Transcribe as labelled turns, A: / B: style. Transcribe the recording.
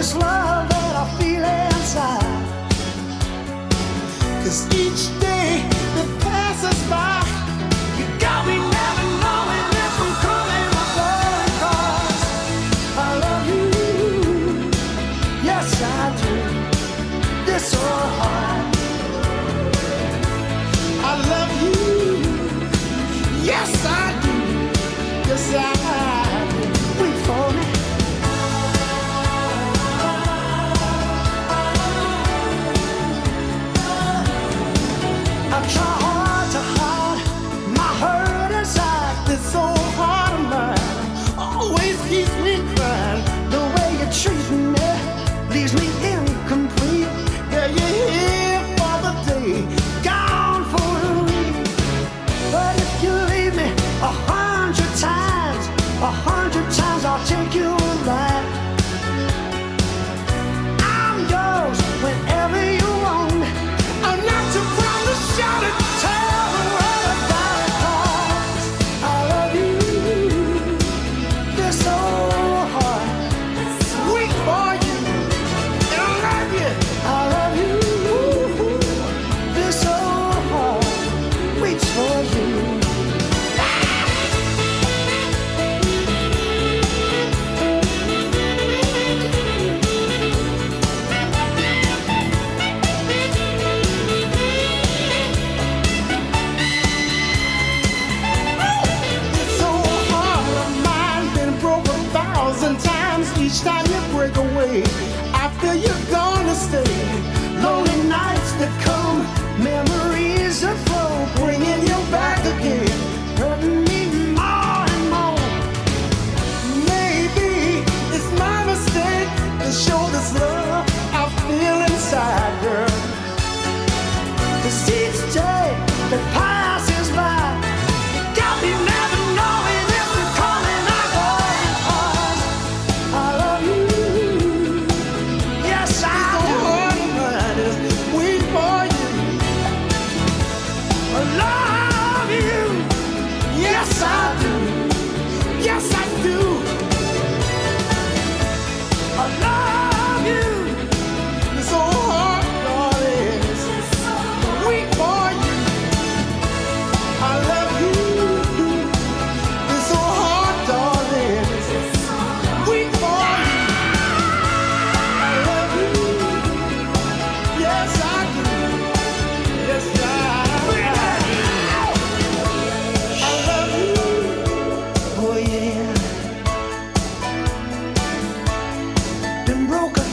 A: this love that I feel inside.
B: Cause each day. after you're gone to stay. Lonely
A: nights that come, memories that flow, bringing you back again, hurting me more and more.
B: Maybe it's my mistake to show this love I feel inside, girl.
A: Cause broken.